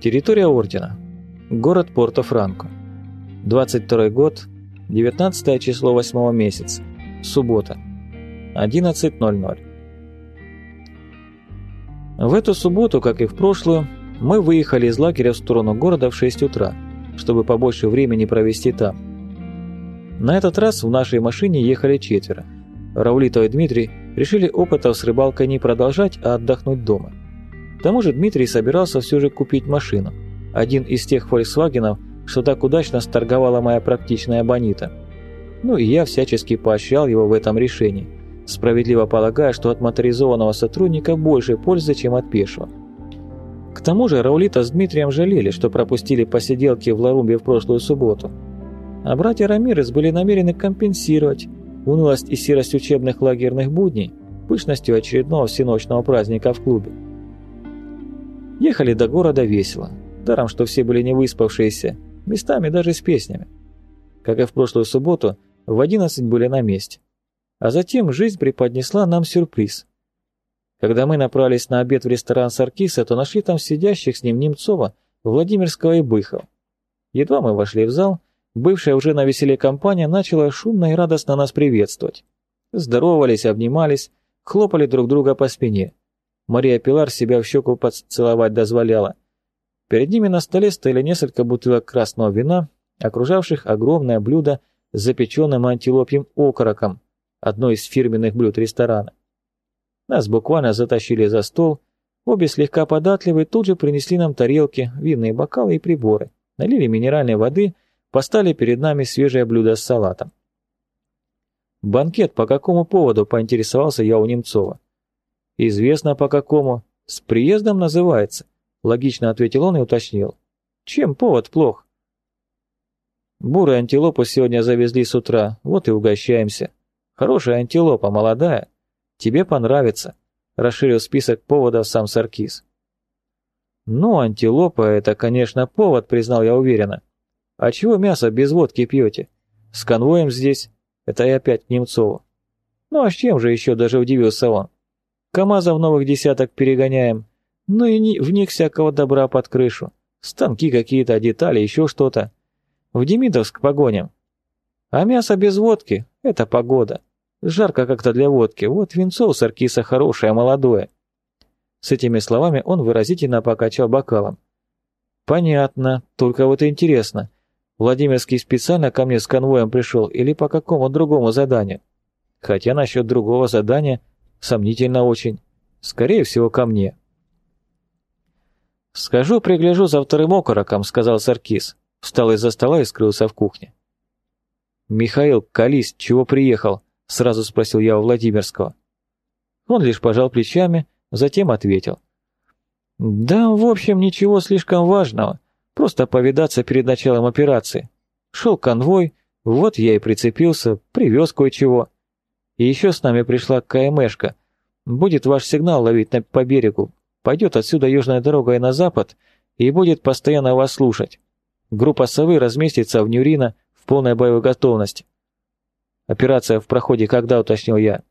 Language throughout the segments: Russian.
Территория Ордена. Город Порто-Франко. 22 год, 19 число 8 месяца. Суббота. 11.00. В эту субботу, как и в прошлую, мы выехали из лагеря в сторону города в 6 утра, чтобы побольше времени провести там. На этот раз в нашей машине ехали четверо. Раулитов и Дмитрий решили опытов с рыбалкой не продолжать, а отдохнуть дома. К тому же Дмитрий собирался все же купить машину. Один из тех «Фольксвагенов», что так удачно сторговала моя практичная Бонита. Ну и я всячески поощрял его в этом решении, справедливо полагая, что от моторизованного сотрудника больше пользы, чем от пешего. К тому же Раулита с Дмитрием жалели, что пропустили посиделки в Ларумбе в прошлую субботу. А братья Рамирес были намерены компенсировать унылость и серость учебных лагерных будней пышностью очередного всеночного праздника в клубе. Ехали до города весело. Даром, что все были не выспавшиеся, местами даже с песнями. Как и в прошлую субботу, в 11 были на месте. А затем жизнь преподнесла нам сюрприз. Когда мы направились на обед в ресторан Саркиса, то нашли там сидящих с ним Немцова, Владимирского и Быхова. Едва мы вошли в зал, бывшая уже на веселе компания начала шумно и радостно нас приветствовать. Здоровались, обнимались, хлопали друг друга по спине. Мария Пилар себя в щеку поцеловать дозволяла. Перед ними на столе стояли несколько бутылок красного вина, окружавших огромное блюдо с запеченным антилопьим окороком, одно из фирменных блюд ресторана. Нас буквально затащили за стол, обе слегка податливые тут же принесли нам тарелки, винные бокалы и приборы, налили минеральной воды, поставили перед нами свежее блюдо с салатом. «Банкет по какому поводу?» – поинтересовался я у Немцова. «Известно по какому. С приездом называется», — логично ответил он и уточнил. «Чем повод плох?» «Бурую антилопу сегодня завезли с утра, вот и угощаемся. Хорошая антилопа, молодая. Тебе понравится», — расширил список поводов сам Саркис. «Ну, антилопа — это, конечно, повод», — признал я уверенно. «А чего мясо без водки пьете? С конвоем здесь?» — это и опять к Немцову. «Ну а с чем же еще?» — даже удивился он. КамАЗов новых десяток перегоняем. Ну и не, в них всякого добра под крышу. Станки какие-то, детали, еще что-то. В Демидовск погоним. А мясо без водки — это погода. Жарко как-то для водки. Вот винцо у Саркиса хорошее, молодое. С этими словами он выразительно покачал бокалом. Понятно, только вот интересно. Владимирский специально ко мне с конвоем пришел или по какому другому заданию? Хотя насчет другого задания Сомнительно очень. Скорее всего, ко мне. «Скажу, пригляжу за вторым окороком», — сказал Саркис. Встал из-за стола и скрылся в кухне. «Михаил, колись, чего приехал?» — сразу спросил я у Владимирского. Он лишь пожал плечами, затем ответил. «Да, в общем, ничего слишком важного. Просто повидаться перед началом операции. Шел конвой, вот я и прицепился, привез кое-чего. И еще с нами пришла КМшка. Будет ваш сигнал ловить на, по берегу. Пойдет отсюда южная дорога и на запад, и будет постоянно вас слушать. Группа «Совы» разместится в Нюрина в полной боевой готовности. Операция в проходе когда, уточнил я.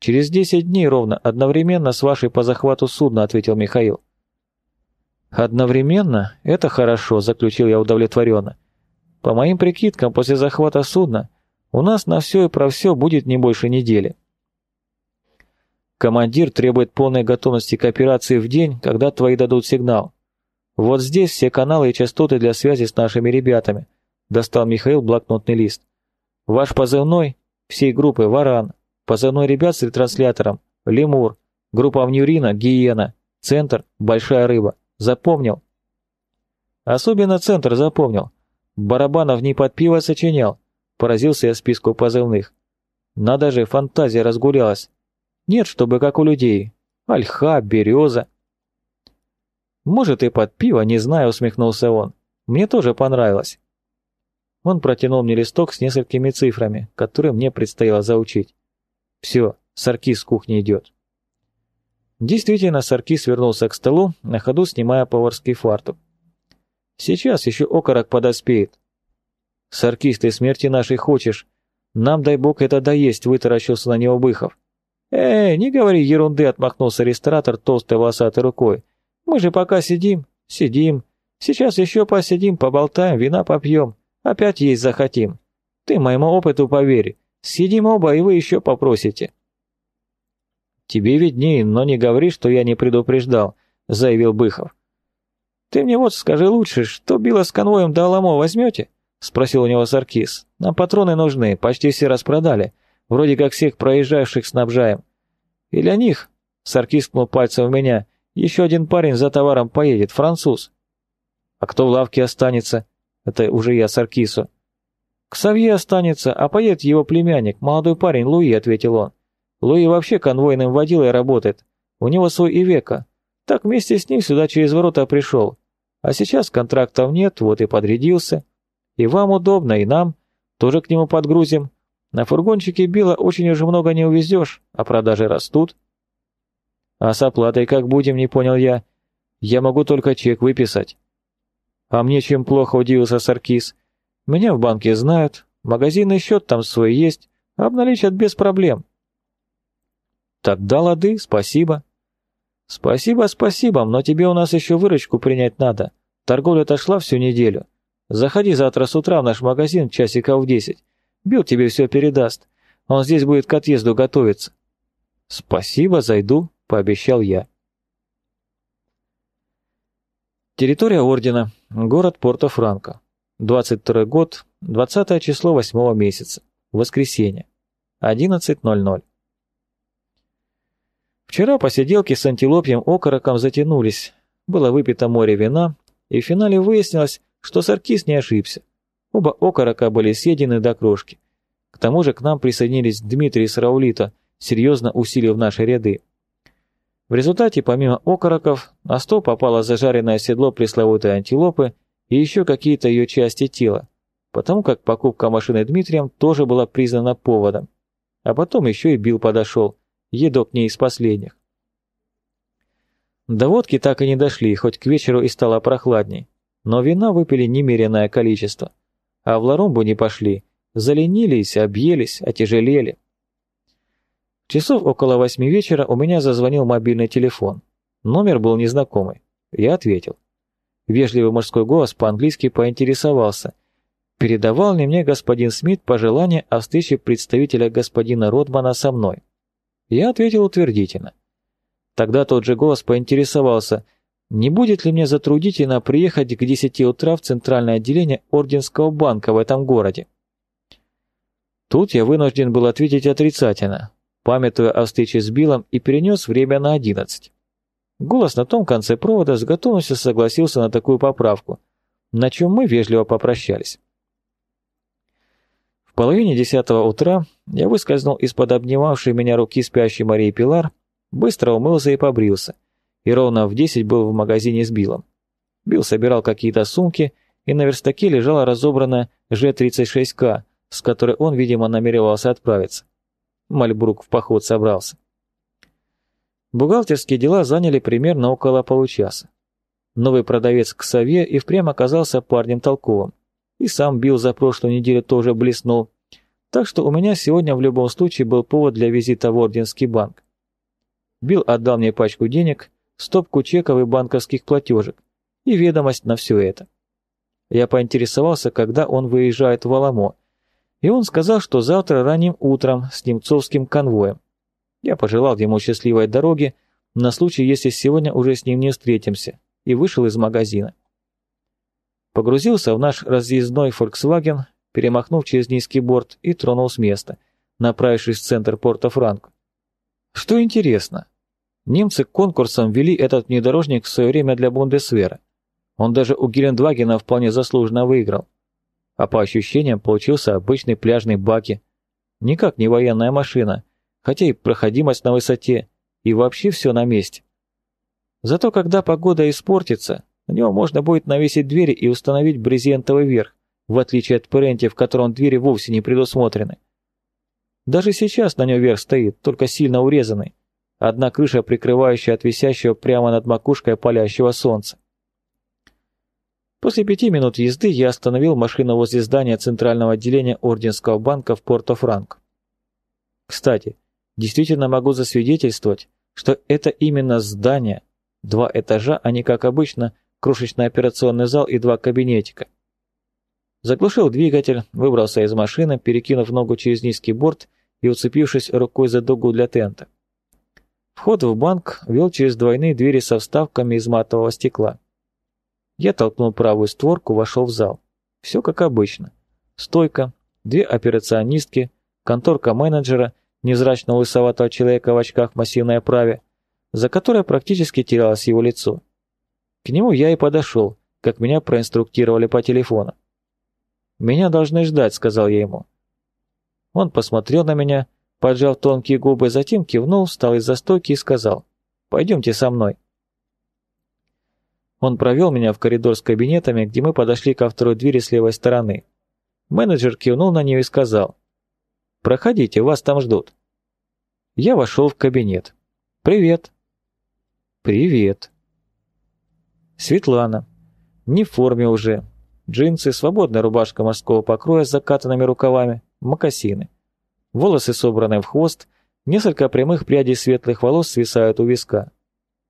Через десять дней ровно, одновременно с вашей по захвату судна, ответил Михаил. Одновременно? Это хорошо, заключил я удовлетворенно. По моим прикидкам, после захвата судна у нас на все и про все будет не больше недели. Командир требует полной готовности к операции в день, когда твои дадут сигнал. Вот здесь все каналы и частоты для связи с нашими ребятами. Достал Михаил блокнотный лист. Ваш позывной всей группы Варан. Позывной ребят с ретранслятором Лемур. Группа Внюрина Гиена. Центр Большая рыба. Запомнил? Особенно центр запомнил. Барабанов не под пиво сочинял. Поразился я списку позывных. Надо же, фантазия разгулялась. Нет, чтобы как у людей. Ольха, береза. Может и под пиво, не знаю, усмехнулся он. Мне тоже понравилось. Он протянул мне листок с несколькими цифрами, которые мне предстояло заучить. Все, Саркис с кухни идет. Действительно, Саркис вернулся к столу, на ходу снимая поварский фартук. Сейчас еще окорок подоспеет. «Саркис, ты смерти нашей хочешь? Нам, дай бог, это доесть», — вытаращился на него Быхов. «Эй, не говори ерунды», — отмахнулся ресторатор толстой волосатой рукой. «Мы же пока сидим, Сидим. Сейчас еще посидим, поболтаем, вина попьем. Опять есть захотим. Ты моему опыту поверь. Сидим оба, и вы еще попросите. Тебе виднее, но не говори, что я не предупреждал, заявил Быхов. Ты мне вот скажи лучше, что било с конвоем до Аламо возьмете? Спросил у него Саркис. Нам патроны нужны, почти все распродали. Вроде как всех проезжавших снабжаем. И для них, Саркис ткнул пальцем в меня, еще один парень за товаром поедет, француз. А кто в лавке останется? Это уже я Саркису. Ксавье останется, а поедет его племянник, молодой парень Луи, ответил он. Луи вообще конвойным водилой работает. У него свой Ивека. Так вместе с ним сюда через ворота пришел. А сейчас контрактов нет, вот и подрядился. И вам удобно, и нам. Тоже к нему подгрузим. На фургончике Билла очень уже много не увезешь, а продажи растут. А с оплатой как будем, не понял я. Я могу только чек выписать. А мне чем плохо, удивился Саркис. Меня в банке знают, магазинный счет там свой есть, обналичат без проблем. Тогда лады, спасибо. Спасибо, спасибо, но тебе у нас еще выручку принять надо. Торговля-то шла всю неделю. Заходи завтра с утра в наш магазин часиков в десять. Билл тебе все передаст. Он здесь будет к отъезду готовиться. Спасибо, зайду, пообещал я. Территория ордена. Город Порто-Франко. 22 год, 20 число 8 месяца. Воскресенье. 11.00. Вчера посиделки с антилопьем окороком затянулись. Было выпито море вина, и в финале выяснилось, что Саркис не ошибся. Оба окорока были съедены до крошки. К тому же к нам присоединились Дмитрий с Раулита, серьезно усилив наши ряды. В результате, помимо окороков, на стол попало зажаренное седло пресловутой антилопы и еще какие-то ее части тела, потому как покупка машины Дмитрием тоже была признана поводом. А потом еще и Билл подошел, едок не из последних. До водки так и не дошли, хоть к вечеру и стало прохладней, но вина выпили немеренное количество, а в Ларумбу не пошли, заленились, объелись, отяжелели. Часов около восьми вечера у меня зазвонил мобильный телефон. Номер был незнакомый. Я ответил. Вежливый мужской голос по-английски поинтересовался, передавал ли мне господин Смит пожелание о встрече представителя господина Родмана со мной. Я ответил утвердительно. Тогда тот же голос поинтересовался, не будет ли мне затруднительно приехать к 10 утра в центральное отделение Орденского банка в этом городе. Тут я вынужден был ответить отрицательно, памятуя о встрече с Биллом и перенес время на 11. Голос на том конце провода с готовностью согласился на такую поправку, на чем мы вежливо попрощались. В половине десятого утра я выскользнул из-под обнимавшей меня руки спящей Марии Пилар, быстро умылся и побрился, и ровно в десять был в магазине с Биллом. Билл собирал какие-то сумки, и на верстаке лежала разобранная Ж-36К, с которой он, видимо, намеревался отправиться. Мальбрук в поход собрался. Бухгалтерские дела заняли примерно около получаса. Новый продавец Ксавье и впрямь оказался парнем толковым и сам Билл за прошлую неделю тоже блеснул. Так что у меня сегодня в любом случае был повод для визита в Орденский банк. Билл отдал мне пачку денег, стопку чеков и банковских платежек и ведомость на все это. Я поинтересовался, когда он выезжает в Аламо, и он сказал, что завтра ранним утром с немцовским конвоем. Я пожелал ему счастливой дороги на случай, если сегодня уже с ним не встретимся, и вышел из магазина погрузился в наш разъездной Volkswagen, перемахнув через низкий борт и тронул с места, направившись в центр порта Франко. Что интересно, немцы конкурсом ввели этот внедорожник в свое время для Бундесвера. Он даже у Гелендвагена вполне заслуженно выиграл. А по ощущениям получился обычный пляжный баки. Никак не военная машина, хотя и проходимость на высоте, и вообще все на месте. Зато когда погода испортится, на него можно будет навесить двери и установить брезентовый верх, в отличие от Паренти, в котором двери вовсе не предусмотрены. Даже сейчас на нем верх стоит, только сильно урезанный. Одна крыша, прикрывающая от висящего прямо над макушкой палящего солнца. После пяти минут езды я остановил машину возле здания Центрального отделения Орденского банка в Порто-Франко. Кстати, действительно могу засвидетельствовать, что это именно здание, два этажа, а не как обычно, крошечный операционный зал и два кабинетика. Заглушил двигатель, выбрался из машины, перекинув ногу через низкий борт и уцепившись рукой за дугу для тента. Вход в банк вел через двойные двери со вставками из матового стекла. Я толкнул правую створку, вошел в зал. Все как обычно. Стойка, две операционистки, конторка менеджера, невзрачно лысоватого человека в очках в массивной оправе, за которой практически терялось его лицо. К нему я и подошел, как меня проинструктировали по телефону. «Меня должны ждать», — сказал я ему. Он посмотрел на меня, поджав тонкие губы, затем кивнул, встал из-за стойки и сказал «Пойдемте со мной». Он провел меня в коридор с кабинетами, где мы подошли ко второй двери с левой стороны. Менеджер кивнул на нее и сказал «Проходите, вас там ждут». Я вошел в кабинет. «Привет». «Привет». Светлана. Не в форме уже. Джинсы, свободная рубашка морского покроя с закатанными рукавами, мокасины. Волосы собраны в хвост, несколько прямых прядей светлых волос свисают у виска.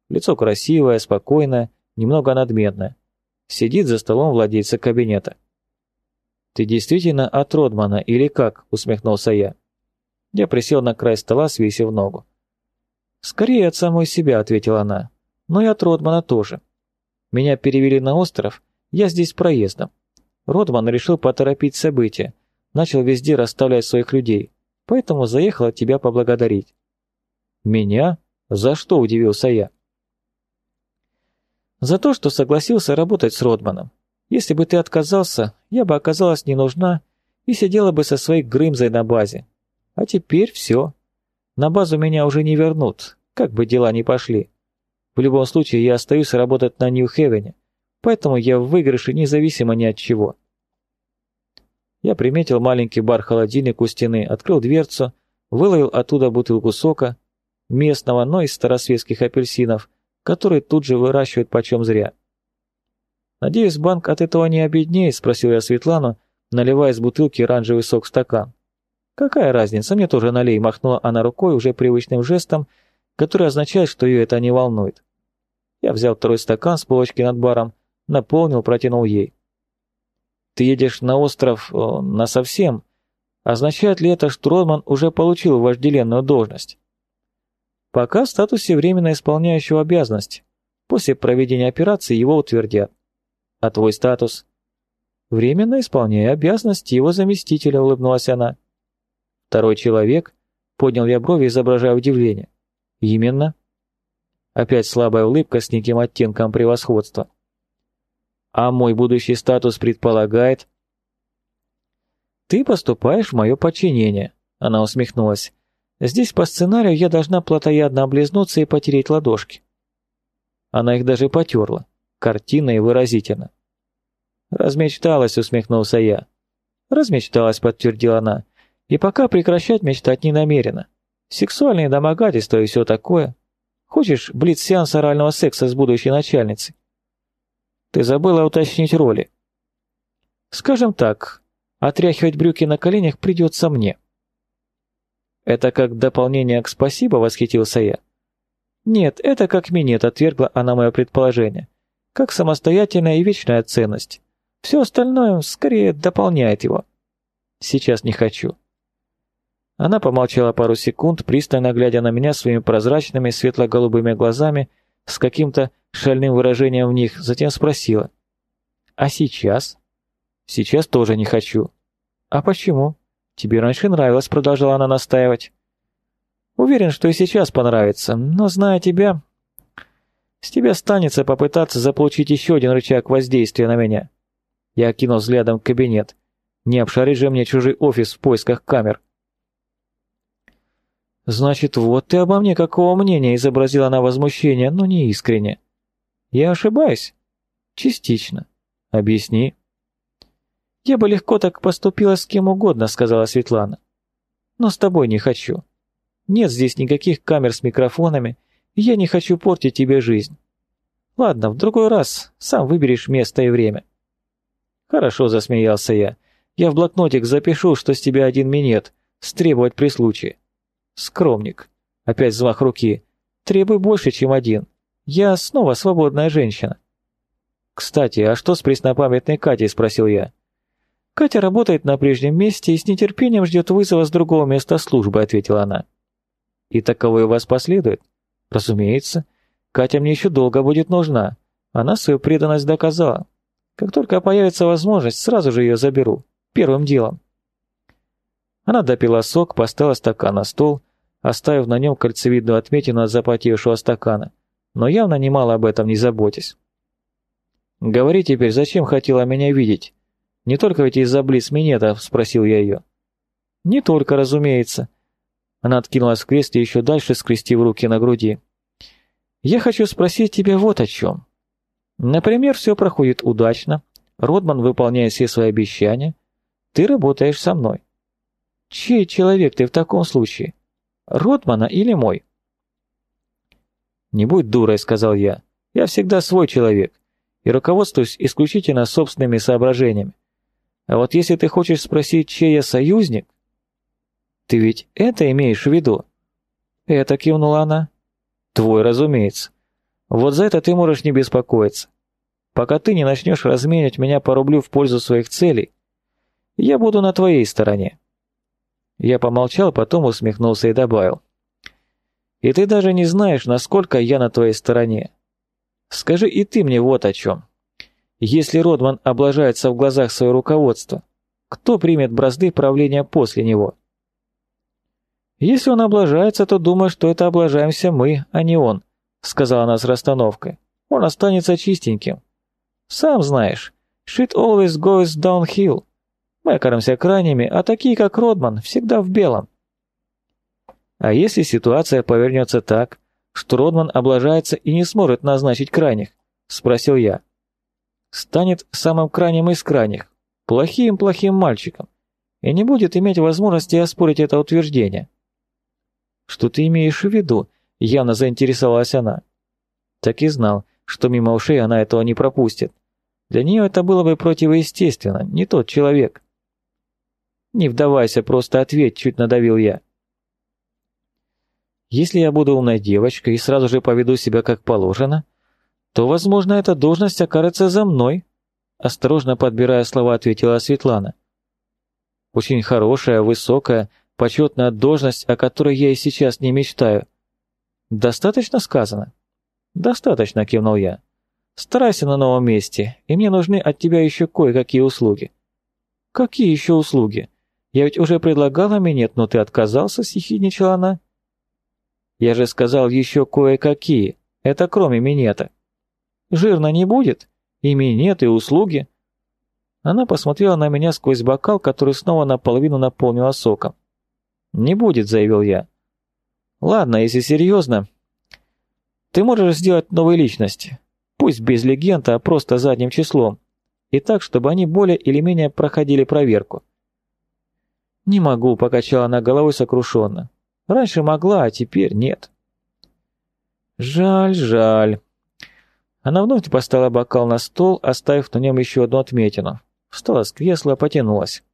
Лицо красивое, спокойное, немного надменное. Сидит за столом владельца кабинета. «Ты действительно от Родмана или как?» — усмехнулся я. Я присел на край стола, свесив ногу. «Скорее от самой себя», — ответила она. «Но и от Родмана тоже. Меня перевели на остров, я здесь проездом. Родман решил поторопить события, начал везде расставлять своих людей, поэтому заехал тебя поблагодарить». «Меня? За что?» – удивился я. «За то, что согласился работать с Родманом. Если бы ты отказался, я бы оказалась не нужна и сидела бы со своей Грымзой на базе. А теперь все. На базу меня уже не вернут, как бы дела ни пошли. В любом случае, я остаюсь работать на Нью-Хевене, поэтому я в выигрыше независимо ни от чего. Я приметил маленький бар-холодильник у стены, открыл дверцу, выловил оттуда бутылку сока, местного, но из старосветских апельсинов, которые тут же выращивают почем зря. «Надеюсь, банк от этого не обеднеет?» – спросил я Светлану, наливая из бутылки оранжевый сок в стакан. «Какая разница, мне тоже налей», – махнула она рукой уже привычным жестом – который означает, что ее это не волнует. Я взял второй стакан с полочки над баром, наполнил, протянул ей. «Ты едешь на остров э, насовсем? Означает ли это, что Родман уже получил вожделенную должность?» «Пока в статусе временно исполняющего обязанности. После проведения операции его утвердят. А твой статус?» «Временно исполняя обязанности его заместителя», — улыбнулась она. «Второй человек?» — поднял я брови, изображая удивление. Именно. Опять слабая улыбка с неким оттенком превосходства. А мой будущий статус предполагает... Ты поступаешь в мое подчинение, она усмехнулась. Здесь по сценарию я должна плотоядно облизнуться и потереть ладошки. Она их даже потерла, картинно и выразительно. «Размечталась», — усмехнулся я. «Размечталась», — подтвердила она, — «и пока прекращать мечтать не намерена. Сексуальные домогательства и все такое. Хочешь блиц-сеанс орального секса с будущей начальницей? Ты забыла уточнить роли. Скажем так, отряхивать брюки на коленях придется мне. Это как дополнение к спасибо, восхитился я. Нет, это как минет, отвергла она мое предположение. Как самостоятельная и вечная ценность. Все остальное скорее дополняет его. Сейчас не хочу. Она помолчала пару секунд, пристально глядя на меня своими прозрачными светло-голубыми глазами с каким-то шальным выражением в них, затем спросила. «А сейчас?» «Сейчас тоже не хочу». «А почему?» «Тебе раньше нравилось», — продолжала она настаивать. «Уверен, что и сейчас понравится, но, зная тебя, с тебя станется попытаться заполучить еще один рычаг воздействия на меня». Я окинул взглядом кабинет. Не обшарить же мне чужой офис в поисках камер. «Значит, вот ты обо мне какого мнения?» — изобразила она возмущение, но не искренне. «Я ошибаюсь?» «Частично. Объясни». «Я бы легко так поступила с кем угодно», — сказала Светлана. «Но с тобой не хочу. Нет здесь никаких камер с микрофонами, и я не хочу портить тебе жизнь. Ладно, в другой раз сам выберешь место и время». «Хорошо», — засмеялся я. «Я в блокнотик запишу, что с тебя один минет, стребовать при случае». Скромник. Опять взмах руки. Требуй больше, чем один. Я снова свободная женщина. «Кстати, а что с преснопамятной Катей?» – спросил я. «Катя работает на прежнем месте и с нетерпением ждет вызова с другого места службы», – ответила она. «И таковой у вас последует?» «Разумеется. Катя мне еще долго будет нужна. Она свою преданность доказала. Как только появится возможность, сразу же ее заберу. Первым делом». Она допила сок, поставила стакан на стол, оставив на нем кольцевидную отметину от запотевшего стакана, но явно немало об этом не заботясь. «Говори теперь, зачем хотела меня видеть? Не только ведь из-за близ минета?» – спросил я ее. «Не только, разумеется». Она откинулась в кресле еще дальше, скрестив руки на груди. «Я хочу спросить тебя вот о чем. Например, все проходит удачно, Родман выполняет все свои обещания, ты работаешь со мной. Чей человек ты в таком случае? Ротмана или мой?» «Не будь дурой», — сказал я. «Я всегда свой человек и руководствуюсь исключительно собственными соображениями. А вот если ты хочешь спросить, чей я союзник...» «Ты ведь это имеешь в виду?» «Это», — кивнула она. «Твой, разумеется. Вот за это ты можешь не беспокоиться. Пока ты не начнешь разменять меня по рублю в пользу своих целей, я буду на твоей стороне. Я помолчал, потом усмехнулся и добавил. «И ты даже не знаешь, насколько я на твоей стороне. Скажи и ты мне вот о чем. Если Родман облажается в глазах своего руководства, кто примет бразды правления после него?» «Если он облажается, то думаю, что это облажаемся мы, а не он», сказала она с расстановкой. «Он останется чистеньким. Сам знаешь, shit always goes downhill. Мы окажемся крайними, а такие, как Родман, всегда в белом. А если ситуация повернется так, что Родман облажается и не сможет назначить крайних? Спросил я. Станет самым крайним из крайних, плохим-плохим мальчиком, и не будет иметь возможности оспорить это утверждение. Что ты имеешь в виду? Явно заинтересовалась она. Так и знал, что мимо ушей она этого не пропустит. Для нее это было бы противоестественно, не тот человек. «Не вдавайся, просто ответь», — чуть надавил я. «Если я буду умной девочкой и сразу же поведу себя как положено, то, возможно, эта должность окажется за мной», — осторожно подбирая слова, ответила Светлана. «Очень хорошая, высокая, почетная должность, о которой я и сейчас не мечтаю. Достаточно сказано?» «Достаточно», — кивнул я. «Старайся на новом месте, и мне нужны от тебя еще кое-какие услуги». «Какие еще услуги?» Я ведь уже предлагала минет, но ты отказался, съехидничала она. Я же сказал еще кое-какие. Это кроме минета. Жирно не будет? И минет, и услуги. Она посмотрела на меня сквозь бокал, который снова наполовину наполнила соком. «Не будет», — заявил я. «Ладно, если серьезно, ты можешь сделать новые личности. Пусть без легенда, а просто задним числом. И так, чтобы они более или менее проходили проверку. «Не могу», — покачала она головой сокрушенно. «Раньше могла, а теперь нет». «Жаль, жаль». Она вновь поставила бокал на стол, оставив на нем еще одну отметину. Встала с кресла, потянулась.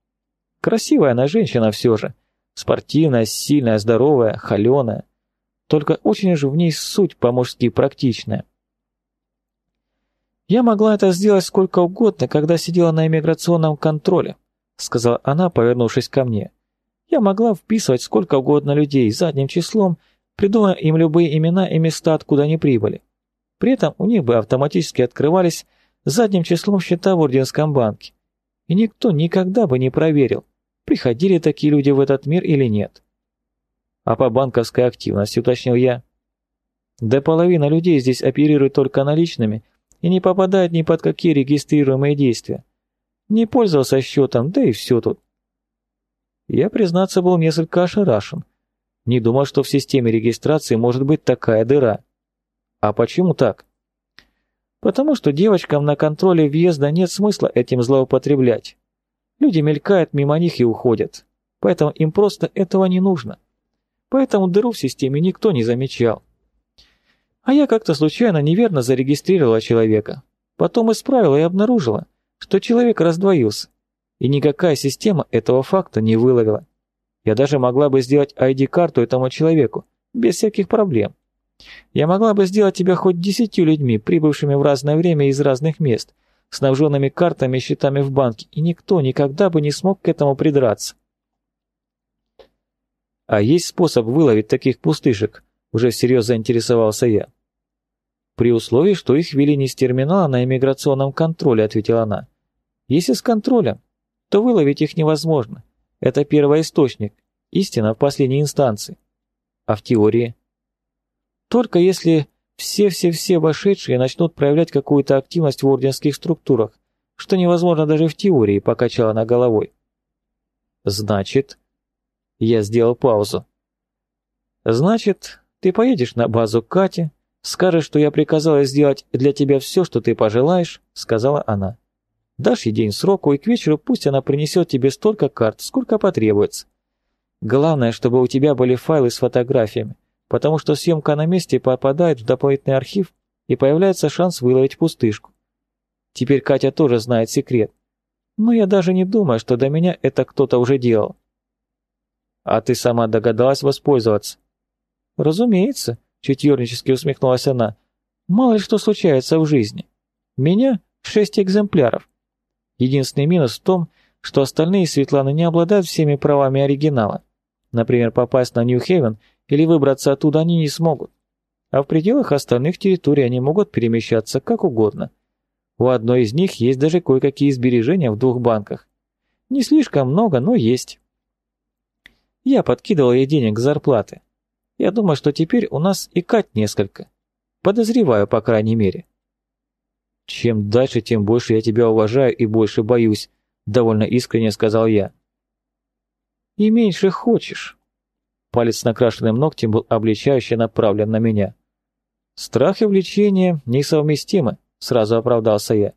Красивая она женщина все же. Спортивная, сильная, здоровая, холеная. Только очень же в ней суть по-мужски практичная. Я могла это сделать сколько угодно, когда сидела на иммиграционном контроле сказала она, повернувшись ко мне. Я могла вписывать сколько угодно людей задним числом, придумывая им любые имена и места, откуда они прибыли. При этом у них бы автоматически открывались задним числом счета в Орденском банке. И никто никогда бы не проверил, приходили такие люди в этот мир или нет. А по банковской активности, уточнил я. Да половина людей здесь оперирует только наличными и не попадает ни под какие регистрируемые действия. Не пользовался счетом, да и все тут. Я, признаться, был несколько ошарашен. Не думал, что в системе регистрации может быть такая дыра. А почему так? Потому что девочкам на контроле въезда нет смысла этим злоупотреблять. Люди мелькают мимо них и уходят. Поэтому им просто этого не нужно. Поэтому дыру в системе никто не замечал. А я как-то случайно неверно зарегистрировала человека. Потом исправила и обнаружила, что человек раздвоился, и никакая система этого факта не выловила. Я даже могла бы сделать ID-карту этому человеку, без всяких проблем. Я могла бы сделать тебя хоть десятью людьми, прибывшими в разное время из разных мест, снабженными картами и счетами в банке, и никто никогда бы не смог к этому придраться. А есть способ выловить таких пустышек? Уже всерьез заинтересовался я. При условии, что их вели не с терминала на иммиграционном контроле, ответила она. Если с контролем, то выловить их невозможно. Это первоисточник, истина в последней инстанции. А в теории? Только если все-все-все вошедшие начнут проявлять какую-то активность в орденских структурах, что невозможно даже в теории, покачала она головой. Значит, я сделал паузу. Значит, ты поедешь на базу Кати, скажешь, что я приказала сделать для тебя все, что ты пожелаешь, сказала она. Дашь ей день сроку, и к вечеру пусть она принесет тебе столько карт, сколько потребуется. Главное, чтобы у тебя были файлы с фотографиями, потому что съемка на месте попадает в дополнительный архив, и появляется шанс выловить пустышку. Теперь Катя тоже знает секрет. Но я даже не думаю, что до меня это кто-то уже делал. А ты сама догадалась воспользоваться? Разумеется, чуть юрнически усмехнулась она. Мало ли что случается в жизни. Меня шесть экземпляров. Единственный минус в том, что остальные Светланы не обладают всеми правами оригинала. Например, попасть на Нью-Хейвен или выбраться оттуда они не смогут. А в пределах остальных территорий они могут перемещаться как угодно. У одной из них есть даже кое-какие сбережения в двух банках. Не слишком много, но есть. Я подкидывал ей денег с зарплаты. Я думаю, что теперь у нас и Кать несколько. Подозреваю, по крайней мере. Чем дальше, тем больше я тебя уважаю и больше боюсь, довольно искренне сказал я. И меньше хочешь. Палец с накрашенным ногтем был обличающе направлен на меня. Страх и влечение несовместимы, сразу оправдался я.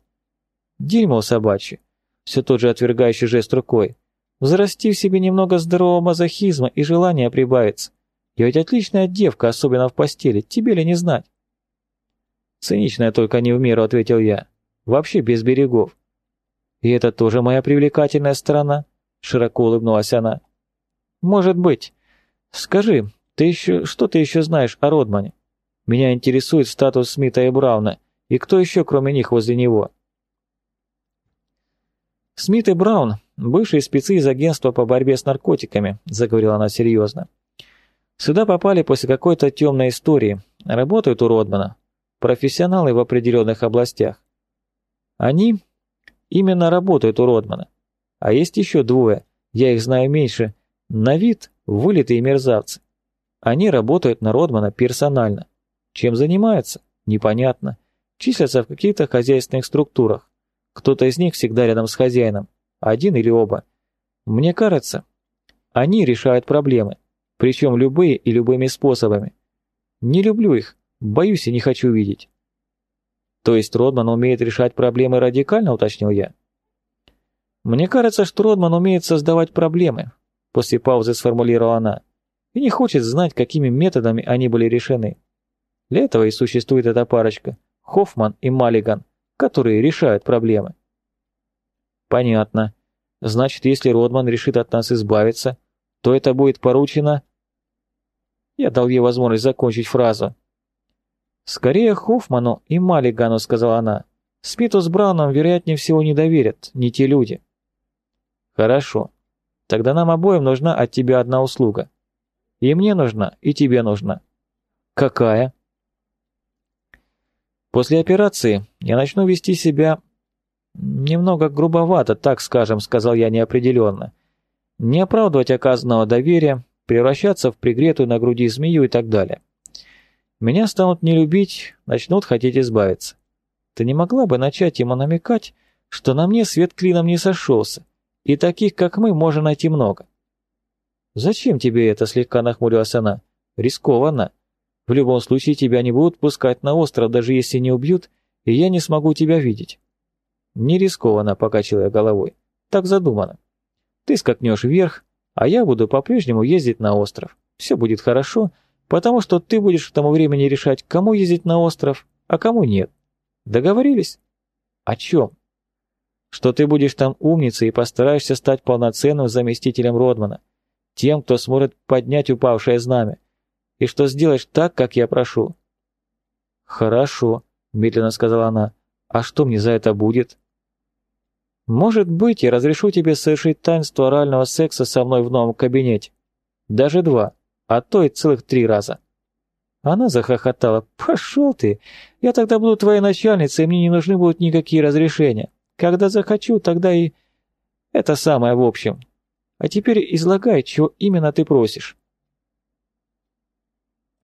Дерьмо собачье. Все тот же отвергающий жест рукой. Взрасти в себе немного здорового мазохизма, и желание прибавится. Я ведь отличная девка, особенно в постели, тебе ли не знать? Циничная только не в меру, ответил я. Вообще без берегов. И это тоже моя привлекательная сторона, широко улыбнулась она. Может быть. Скажи, ты еще, что ты еще знаешь о Родмане? Меня интересует статус Смита и Брауна, и кто еще, кроме них, возле него? Смит и Браун – бывшие спецы из агентства по борьбе с наркотиками, заговорила она серьезно. Сюда попали после какой-то темной истории, работают у Родмана, профессионалы в определенных областях. Они именно работают у Родмана. А есть еще двое, я их знаю меньше, на вид вылитые мерзавцы. Они работают на Родмана персонально. Чем занимаются? Непонятно. Числятся в каких-то хозяйственных структурах. Кто-то из них всегда рядом с хозяином, один или оба. Мне кажется, они решают проблемы, причем любые и любыми способами. Не люблю их, боюсь и не хочу видеть. То есть Родман умеет решать проблемы радикально, уточнил я. Мне кажется, что Родман умеет создавать проблемы, после паузы сформулировала она, и не хочет знать, какими методами они были решены. Для этого и существует эта парочка, Хоффман и Маллиган, которые решают проблемы. Понятно. Значит, если Родман решит от нас избавиться, то это будет поручено... Я дал ей возможность закончить фразу. «Скорее Хоффману и Маллигану», — сказала она. «Смиту с Брауном, вероятнее всего, не доверят, не те люди». «Хорошо. Тогда нам обоим нужна от тебя одна услуга. И мне нужна, и тебе нужна». «Какая?» После операции я начну вести себя немного грубовато, так скажем, сказал я неопределенно. Не оправдывать оказанного доверия, превращаться в пригретую на груди змею и так далее. Меня станут не любить, начнут хотеть избавиться. Ты не могла бы начать ему намекать, что на мне свет клином не сошелся, и таких, как мы, можно найти много. «Зачем тебе это?» — слегка нахмурилась она. «Рискованно. В любом случае тебя не будут пускать на остров, даже если не убьют, и я не смогу тебя видеть. Не рискованно, покачал я головой. Так задумано. Ты скакнешь вверх, а я буду по-прежнему ездить на остров. Все будет хорошо, потому что ты будешь к тому времени решать, кому ездить на остров, а кому нет. Договорились? О чем? Что ты будешь там умницей и постараешься стать полноценным заместителем Родмана, тем, кто сможет поднять упавшее знамя, и что сделаешь так, как я прошу». «Хорошо», — медленно сказала она. «А что мне за это будет?» «Может быть, я разрешу тебе совершить таинство орального секса со мной в новом кабинете. Даже два, а то и целых три раза». Она захохотала. «Пошел ты! Я тогда буду твоей начальницей, и мне не нужны будут никакие разрешения. Когда захочу, тогда и... Это самое в общем. А теперь излагай, чего именно ты просишь».